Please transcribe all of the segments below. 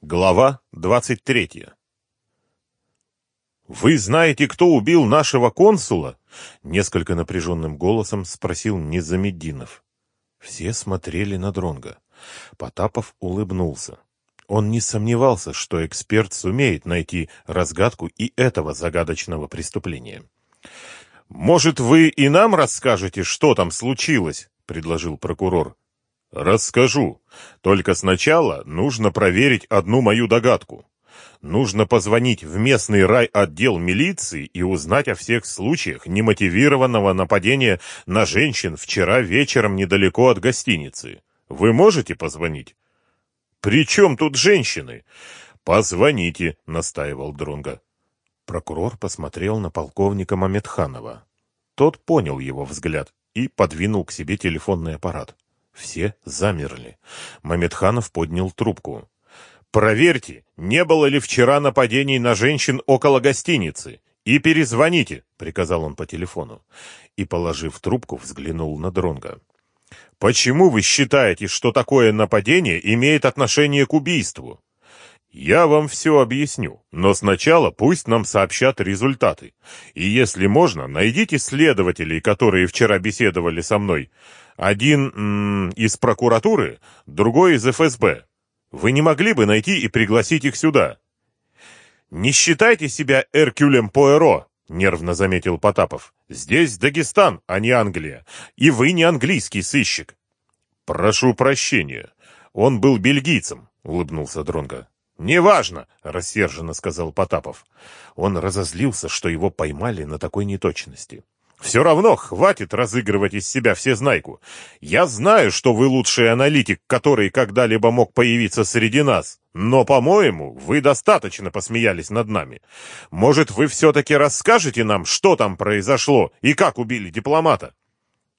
Глава 23 «Вы знаете, кто убил нашего консула?» Несколько напряженным голосом спросил Низамеддинов. Все смотрели на Дронга. Потапов улыбнулся. Он не сомневался, что эксперт сумеет найти разгадку и этого загадочного преступления. «Может, вы и нам расскажете, что там случилось?» — предложил прокурор. «Расскажу. Только сначала нужно проверить одну мою догадку. Нужно позвонить в местный райотдел милиции и узнать о всех случаях немотивированного нападения на женщин вчера вечером недалеко от гостиницы. Вы можете позвонить?» «При чем тут женщины?» «Позвоните», — настаивал Дронга. Прокурор посмотрел на полковника Мамедханова. Тот понял его взгляд и подвинул к себе телефонный аппарат. Все замерли. Мамедханов поднял трубку. «Проверьте, не было ли вчера нападений на женщин около гостиницы, и перезвоните», — приказал он по телефону. И, положив трубку, взглянул на Дронга. «Почему вы считаете, что такое нападение имеет отношение к убийству?» Я вам все объясню, но сначала пусть нам сообщат результаты. И если можно, найдите следователей, которые вчера беседовали со мной. Один из прокуратуры, другой из ФСБ. Вы не могли бы найти и пригласить их сюда? Не считайте себя Эркюлем Пуэро, нервно заметил Потапов. Здесь Дагестан, а не Англия. И вы не английский сыщик. Прошу прощения. Он был бельгийцем, улыбнулся Дронга. «Неважно», — рассерженно сказал Потапов. Он разозлился, что его поймали на такой неточности. «Все равно хватит разыгрывать из себя всезнайку. Я знаю, что вы лучший аналитик, который когда-либо мог появиться среди нас. Но, по-моему, вы достаточно посмеялись над нами. Может, вы все-таки расскажете нам, что там произошло и как убили дипломата?»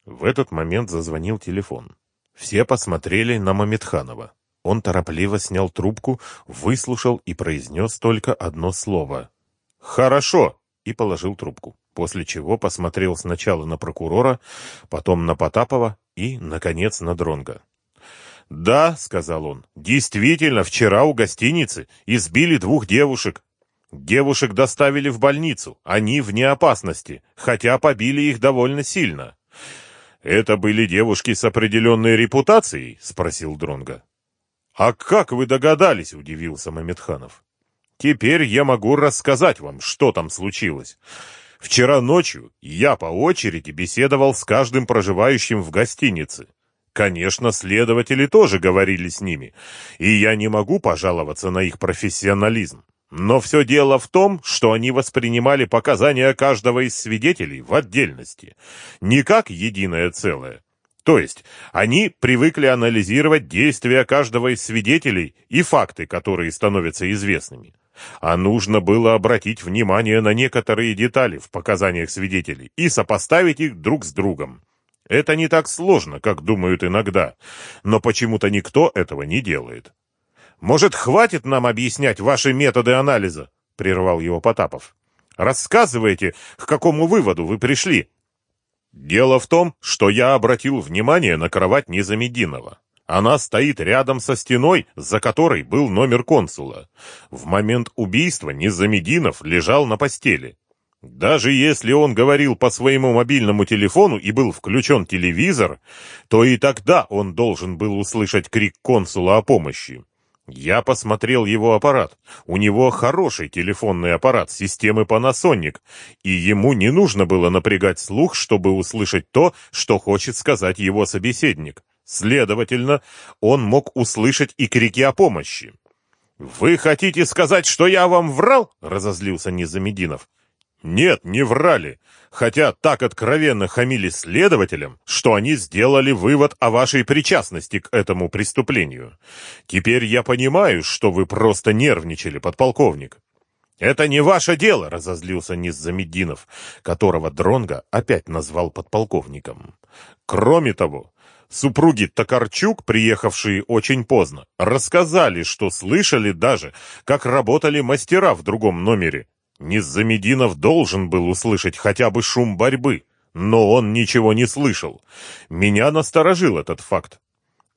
В этот момент зазвонил телефон. Все посмотрели на Мамедханова. Он торопливо снял трубку, выслушал и произнес только одно слово. «Хорошо!» и положил трубку, после чего посмотрел сначала на прокурора, потом на Потапова и, наконец, на Дронга. «Да», — сказал он, — «действительно, вчера у гостиницы избили двух девушек. Девушек доставили в больницу, они вне опасности, хотя побили их довольно сильно». «Это были девушки с определенной репутацией?» — спросил Дронга. «А как вы догадались?» — удивился Мамедханов. «Теперь я могу рассказать вам, что там случилось. Вчера ночью я по очереди беседовал с каждым проживающим в гостинице. Конечно, следователи тоже говорили с ними, и я не могу пожаловаться на их профессионализм. Но все дело в том, что они воспринимали показания каждого из свидетелей в отдельности, не как единое целое. То есть они привыкли анализировать действия каждого из свидетелей и факты, которые становятся известными. А нужно было обратить внимание на некоторые детали в показаниях свидетелей и сопоставить их друг с другом. Это не так сложно, как думают иногда, но почему-то никто этого не делает. «Может, хватит нам объяснять ваши методы анализа?» — прервал его Потапов. «Рассказывайте, к какому выводу вы пришли». Дело в том, что я обратил внимание на кровать Незамединова. Она стоит рядом со стеной, за которой был номер консула. В момент убийства Незамединов лежал на постели. Даже если он говорил по своему мобильному телефону и был включен телевизор, то и тогда он должен был услышать крик консула о помощи. Я посмотрел его аппарат. У него хороший телефонный аппарат системы Panasonic, и ему не нужно было напрягать слух, чтобы услышать то, что хочет сказать его собеседник. Следовательно, он мог услышать и крики о помощи. «Вы хотите сказать, что я вам врал?» — разозлился Низамединов. Нет, не врали, хотя так откровенно хамили следователям, что они сделали вывод о вашей причастности к этому преступлению. Теперь я понимаю, что вы просто нервничали, подполковник. Это не ваше дело, разозлился Низзамеддинов, которого Дронга опять назвал подполковником. Кроме того, Супруги Токарчук, приехавшие очень поздно, рассказали, что слышали даже, как работали мастера в другом номере, Низзамединов должен был услышать хотя бы шум борьбы, но он ничего не слышал. Меня насторожил этот факт.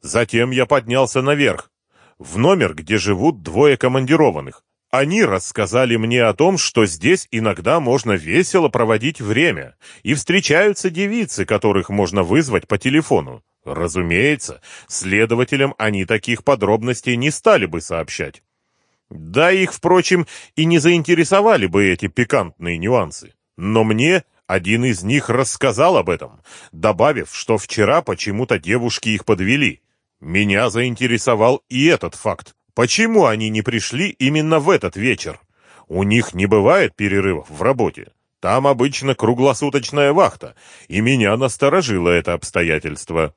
Затем я поднялся наверх. в номер, где живут двое командированных. Они рассказали мне о том, что здесь иногда можно весело проводить время, и встречаются девицы, которых можно вызвать по телефону. Разумеется, следователям они таких подробностей не стали бы сообщать. Да их, впрочем, и не заинтересовали бы эти пикантные нюансы. Но мне один из них рассказал об этом, добавив, что вчера почему-то девушки их подвели. Меня заинтересовал и этот факт. Почему они не пришли именно в этот вечер? У них не бывает перерывов в работе. Там обычно круглосуточная вахта, и меня насторожило это обстоятельство.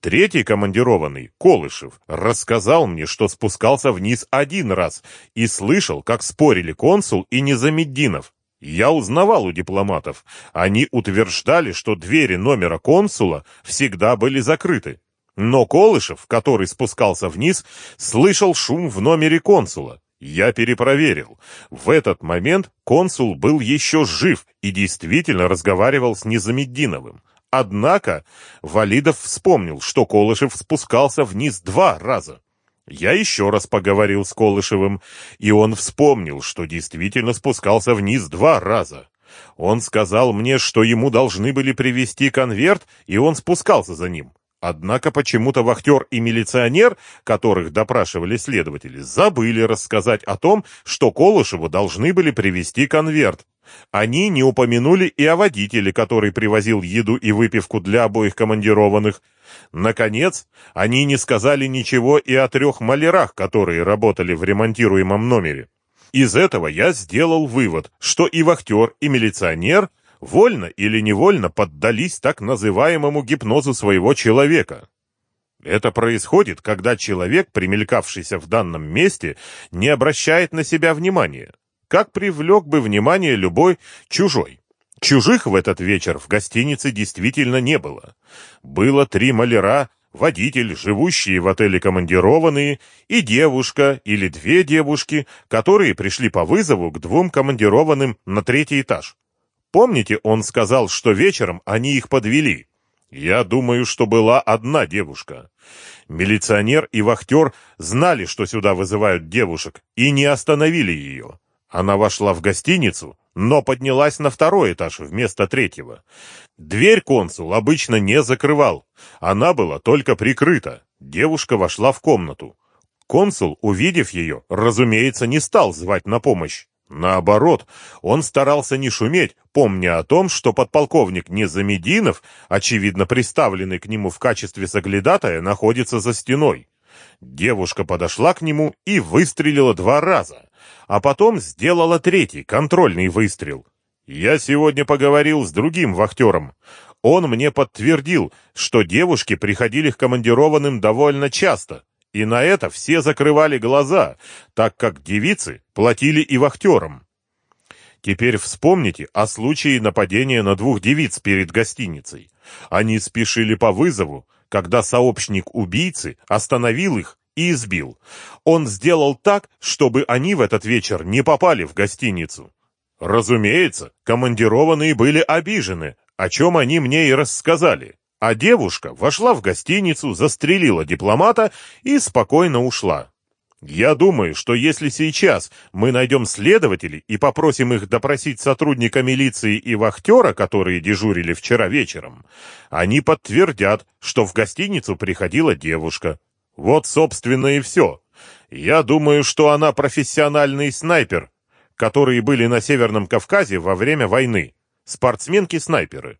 Третий командированный, Колышев, рассказал мне, что спускался вниз один раз и слышал, как спорили консул и Незамеддинов. Я узнавал у дипломатов. Они утверждали, что двери номера консула всегда были закрыты. Но Колышев, который спускался вниз, слышал шум в номере консула. Я перепроверил. В этот момент консул был еще жив и действительно разговаривал с Незамеддиновым. Однако Валидов вспомнил, что Колышев спускался вниз два раза. Я еще раз поговорил с Колышевым, и он вспомнил, что действительно спускался вниз два раза. Он сказал мне, что ему должны были привезти конверт, и он спускался за ним. Однако почему-то вахтер и милиционер, которых допрашивали следователи, забыли рассказать о том, что Колышеву должны были привезти конверт. Они не упомянули и о водителе, который привозил еду и выпивку для обоих командированных. Наконец, они не сказали ничего и о трех малярах, которые работали в ремонтируемом номере. Из этого я сделал вывод, что и вахтер, и милиционер – вольно или невольно поддались так называемому гипнозу своего человека. Это происходит, когда человек, примелькавшийся в данном месте, не обращает на себя внимания. Как привлек бы внимание любой чужой. Чужих в этот вечер в гостинице действительно не было. Было три маляра, водитель, живущие в отеле командированные, и девушка или две девушки, которые пришли по вызову к двум командированным на третий этаж. Помните, он сказал, что вечером они их подвели? Я думаю, что была одна девушка. Милиционер и вахтер знали, что сюда вызывают девушек, и не остановили ее. Она вошла в гостиницу, но поднялась на второй этаж вместо третьего. Дверь консул обычно не закрывал. Она была только прикрыта. Девушка вошла в комнату. Консул, увидев ее, разумеется, не стал звать на помощь. Наоборот, он старался не шуметь, помня о том, что подполковник Незамединов, очевидно приставленный к нему в качестве соглядатая, находится за стеной. Девушка подошла к нему и выстрелила два раза, а потом сделала третий, контрольный выстрел. Я сегодня поговорил с другим вахтером. Он мне подтвердил, что девушки приходили к командированным довольно часто, и на это все закрывали глаза, так как девицы платили и вахтерам. Теперь вспомните о случае нападения на двух девиц перед гостиницей. Они спешили по вызову, когда сообщник убийцы остановил их и избил. Он сделал так, чтобы они в этот вечер не попали в гостиницу. Разумеется, командированные были обижены, о чем они мне и рассказали. А девушка вошла в гостиницу, застрелила дипломата и спокойно ушла. Я думаю, что если сейчас мы найдем следователей и попросим их допросить сотрудника милиции и вахтера, которые дежурили вчера вечером, они подтвердят, что в гостиницу приходила девушка. Вот, собственно, и все. Я думаю, что она профессиональный снайпер, которые были на Северном Кавказе во время войны. Спортсменки-снайперы.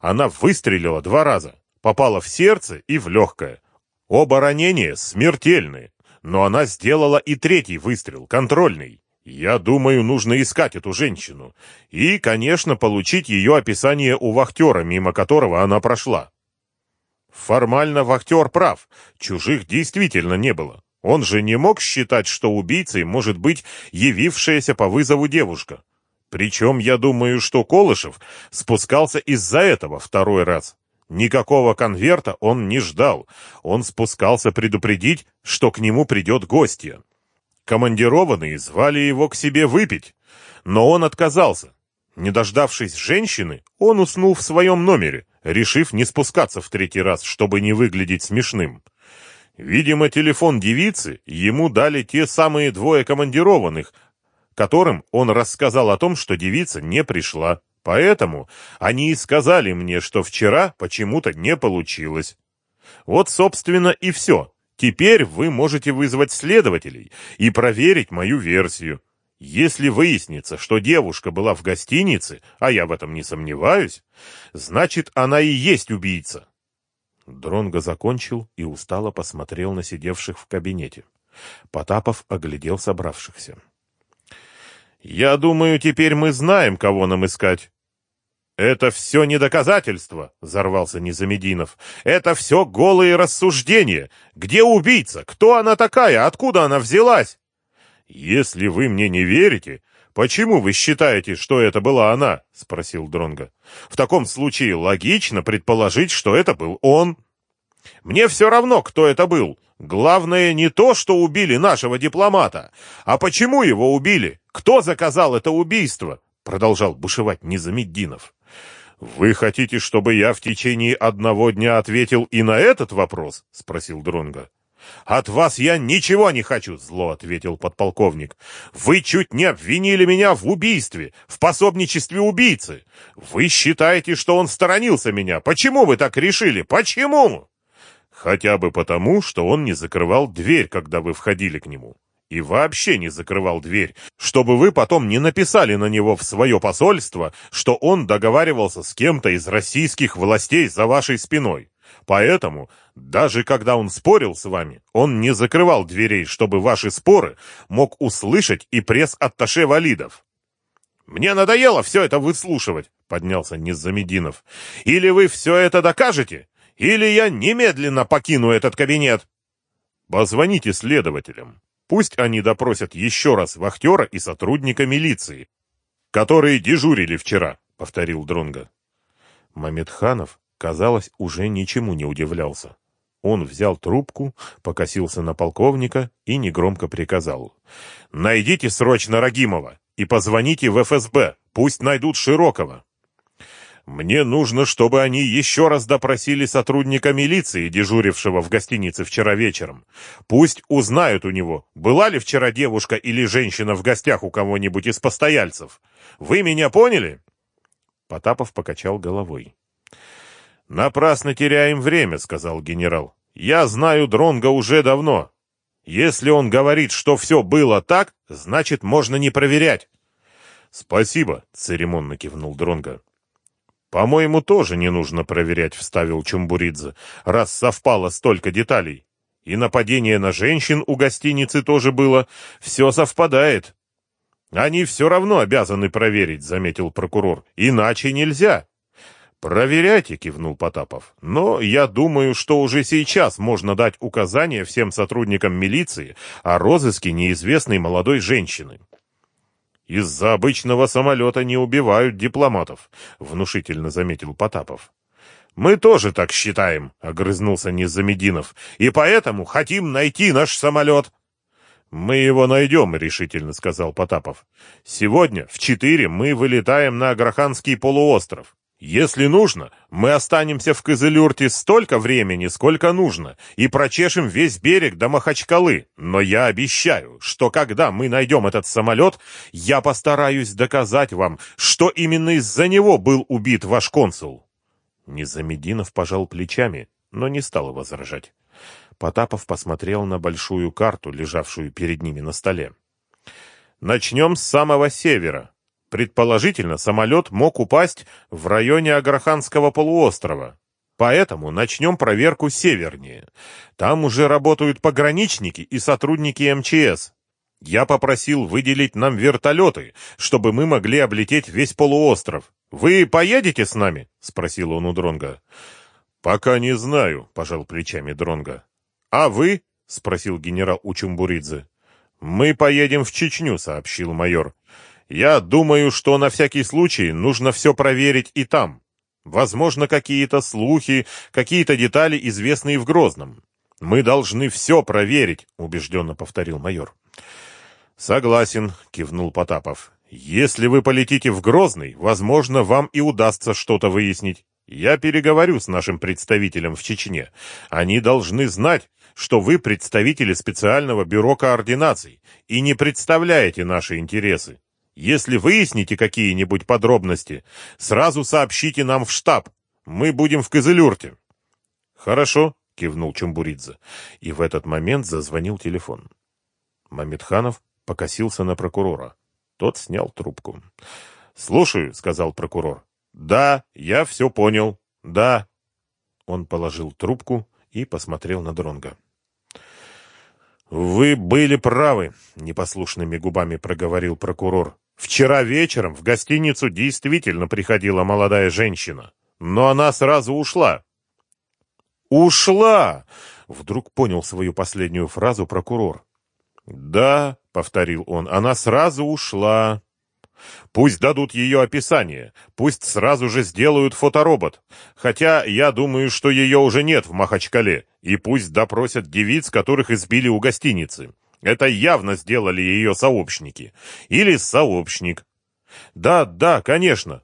Она выстрелила два раза, попала в сердце и в легкое. Оба ранения смертельные, но она сделала и третий выстрел, контрольный. Я думаю, нужно искать эту женщину. И, конечно, получить ее описание у вахтера, мимо которого она прошла. Формально вахтер прав. Чужих действительно не было. Он же не мог считать, что убийцей может быть явившаяся по вызову девушка. Причем я думаю, что Колышев спускался из-за этого второй раз. Никакого конверта он не ждал. Он спускался предупредить, что к нему придет гостья. Командированные звали его к себе выпить, но он отказался. Не дождавшись женщины, он уснул в своем номере, решив не спускаться в третий раз, чтобы не выглядеть смешным. Видимо, телефон девицы ему дали те самые двое командированных, которым он рассказал о том, что девица не пришла. Поэтому они и сказали мне, что вчера почему-то не получилось. Вот, собственно, и все. Теперь вы можете вызвать следователей и проверить мою версию. Если выяснится, что девушка была в гостинице, а я в этом не сомневаюсь, значит, она и есть убийца. Дронго закончил и устало посмотрел на сидевших в кабинете. Потапов оглядел собравшихся. «Я думаю, теперь мы знаем, кого нам искать». «Это все не доказательство», — взорвался Незамединов. «Это все голые рассуждения. Где убийца? Кто она такая? Откуда она взялась?» «Если вы мне не верите, почему вы считаете, что это была она?» — спросил Дронга. «В таком случае логично предположить, что это был он». «Мне все равно, кто это был. Главное не то, что убили нашего дипломата, а почему его убили. Кто заказал это убийство?» — продолжал бушевать Низамеддинов. «Вы хотите, чтобы я в течение одного дня ответил и на этот вопрос?» — спросил Дронга. «От вас я ничего не хочу», — зло ответил подполковник. «Вы чуть не обвинили меня в убийстве, в пособничестве убийцы. Вы считаете, что он сторонился меня. Почему вы так решили? Почему?» «Хотя бы потому, что он не закрывал дверь, когда вы входили к нему. И вообще не закрывал дверь, чтобы вы потом не написали на него в свое посольство, что он договаривался с кем-то из российских властей за вашей спиной. Поэтому, даже когда он спорил с вами, он не закрывал дверей, чтобы ваши споры мог услышать и пресс-атташе Валидов. «Мне надоело все это выслушивать», — поднялся Низамединов. «Или вы все это докажете, или я немедленно покину этот кабинет». «Позвоните следователям. Пусть они допросят еще раз вахтера и сотрудника милиции, которые дежурили вчера», — повторил Дронга. Мамедханов казалось, уже ничему не удивлялся. Он взял трубку, покосился на полковника и негромко приказал. «Найдите срочно Рагимова и позвоните в ФСБ, пусть найдут Широкого». «Мне нужно, чтобы они еще раз допросили сотрудника милиции, дежурившего в гостинице вчера вечером. Пусть узнают у него, была ли вчера девушка или женщина в гостях у кого-нибудь из постояльцев. Вы меня поняли?» Потапов покачал головой. «Напрасно теряем время», — сказал генерал. «Я знаю Дронга уже давно. Если он говорит, что все было так, значит, можно не проверять». «Спасибо», — церемонно кивнул Дронга. «По-моему, тоже не нужно проверять», — вставил Чумбуридзе, «раз совпало столько деталей. И нападение на женщин у гостиницы тоже было. Все совпадает». «Они все равно обязаны проверить», — заметил прокурор. «Иначе нельзя». «Проверяйте», — кивнул Потапов. «Но я думаю, что уже сейчас можно дать указание всем сотрудникам милиции о розыске неизвестной молодой женщины». «Из-за обычного самолета не убивают дипломатов», — внушительно заметил Потапов. «Мы тоже так считаем», — огрызнулся Низамединов, «и поэтому хотим найти наш самолет». «Мы его найдем», — решительно сказал Потапов. «Сегодня в четыре мы вылетаем на Аграханский полуостров. Если нужно, мы останемся в Кызылюрте столько времени, сколько нужно, и прочешем весь берег до Махачкалы. Но я обещаю, что когда мы найдем этот самолет, я постараюсь доказать вам, что именно из-за него был убит ваш консул. Незамединов пожал плечами, но не стал возражать. Потапов посмотрел на большую карту, лежавшую перед ними на столе. «Начнем с самого севера», Предположительно, самолет мог упасть в районе Аграханского полуострова. Поэтому начнем проверку севернее. Там уже работают пограничники и сотрудники МЧС. Я попросил выделить нам вертолеты, чтобы мы могли облететь весь полуостров. Вы поедете с нами? спросил он у Дронга. Пока не знаю, пожал плечами Дронга. А вы? спросил генерал Учумбуридзе. Мы поедем в Чечню, сообщил майор. Я думаю, что на всякий случай нужно все проверить и там. Возможно, какие-то слухи, какие-то детали, известные в Грозном. Мы должны все проверить, убежденно повторил майор. Согласен, кивнул Потапов. Если вы полетите в Грозный, возможно, вам и удастся что-то выяснить. Я переговорю с нашим представителем в Чечне. Они должны знать, что вы представители специального бюро координаций и не представляете наши интересы. Если выясните какие-нибудь подробности, сразу сообщите нам в штаб. Мы будем в Кызылюрте. Хорошо, кивнул Чумбуридзе. И в этот момент зазвонил телефон. Мамедханов покосился на прокурора. Тот снял трубку. «Слушаю», — сказал прокурор. «Да, я все понял. Да». Он положил трубку и посмотрел на Дронга. «Вы были правы», — непослушными губами проговорил прокурор. «Вчера вечером в гостиницу действительно приходила молодая женщина, но она сразу ушла». «Ушла!» — вдруг понял свою последнюю фразу прокурор. «Да», — повторил он, — «она сразу ушла». Пусть дадут ее описание, пусть сразу же сделают фоторобот. Хотя я думаю, что ее уже нет в Махачкале, и пусть допросят девиц, которых избили у гостиницы. Это явно сделали ее сообщники. Или сообщник. Да, да, конечно.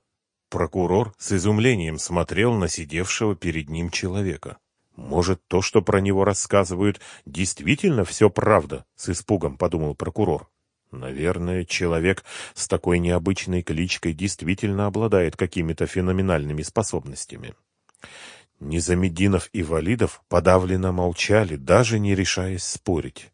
Прокурор с изумлением смотрел на сидевшего перед ним человека. Может, то, что про него рассказывают, действительно все правда, с испугом подумал прокурор. Наверное, человек с такой необычной кличкой действительно обладает какими-то феноменальными способностями. Низамеддинов и Валидов подавленно молчали, даже не решаясь спорить.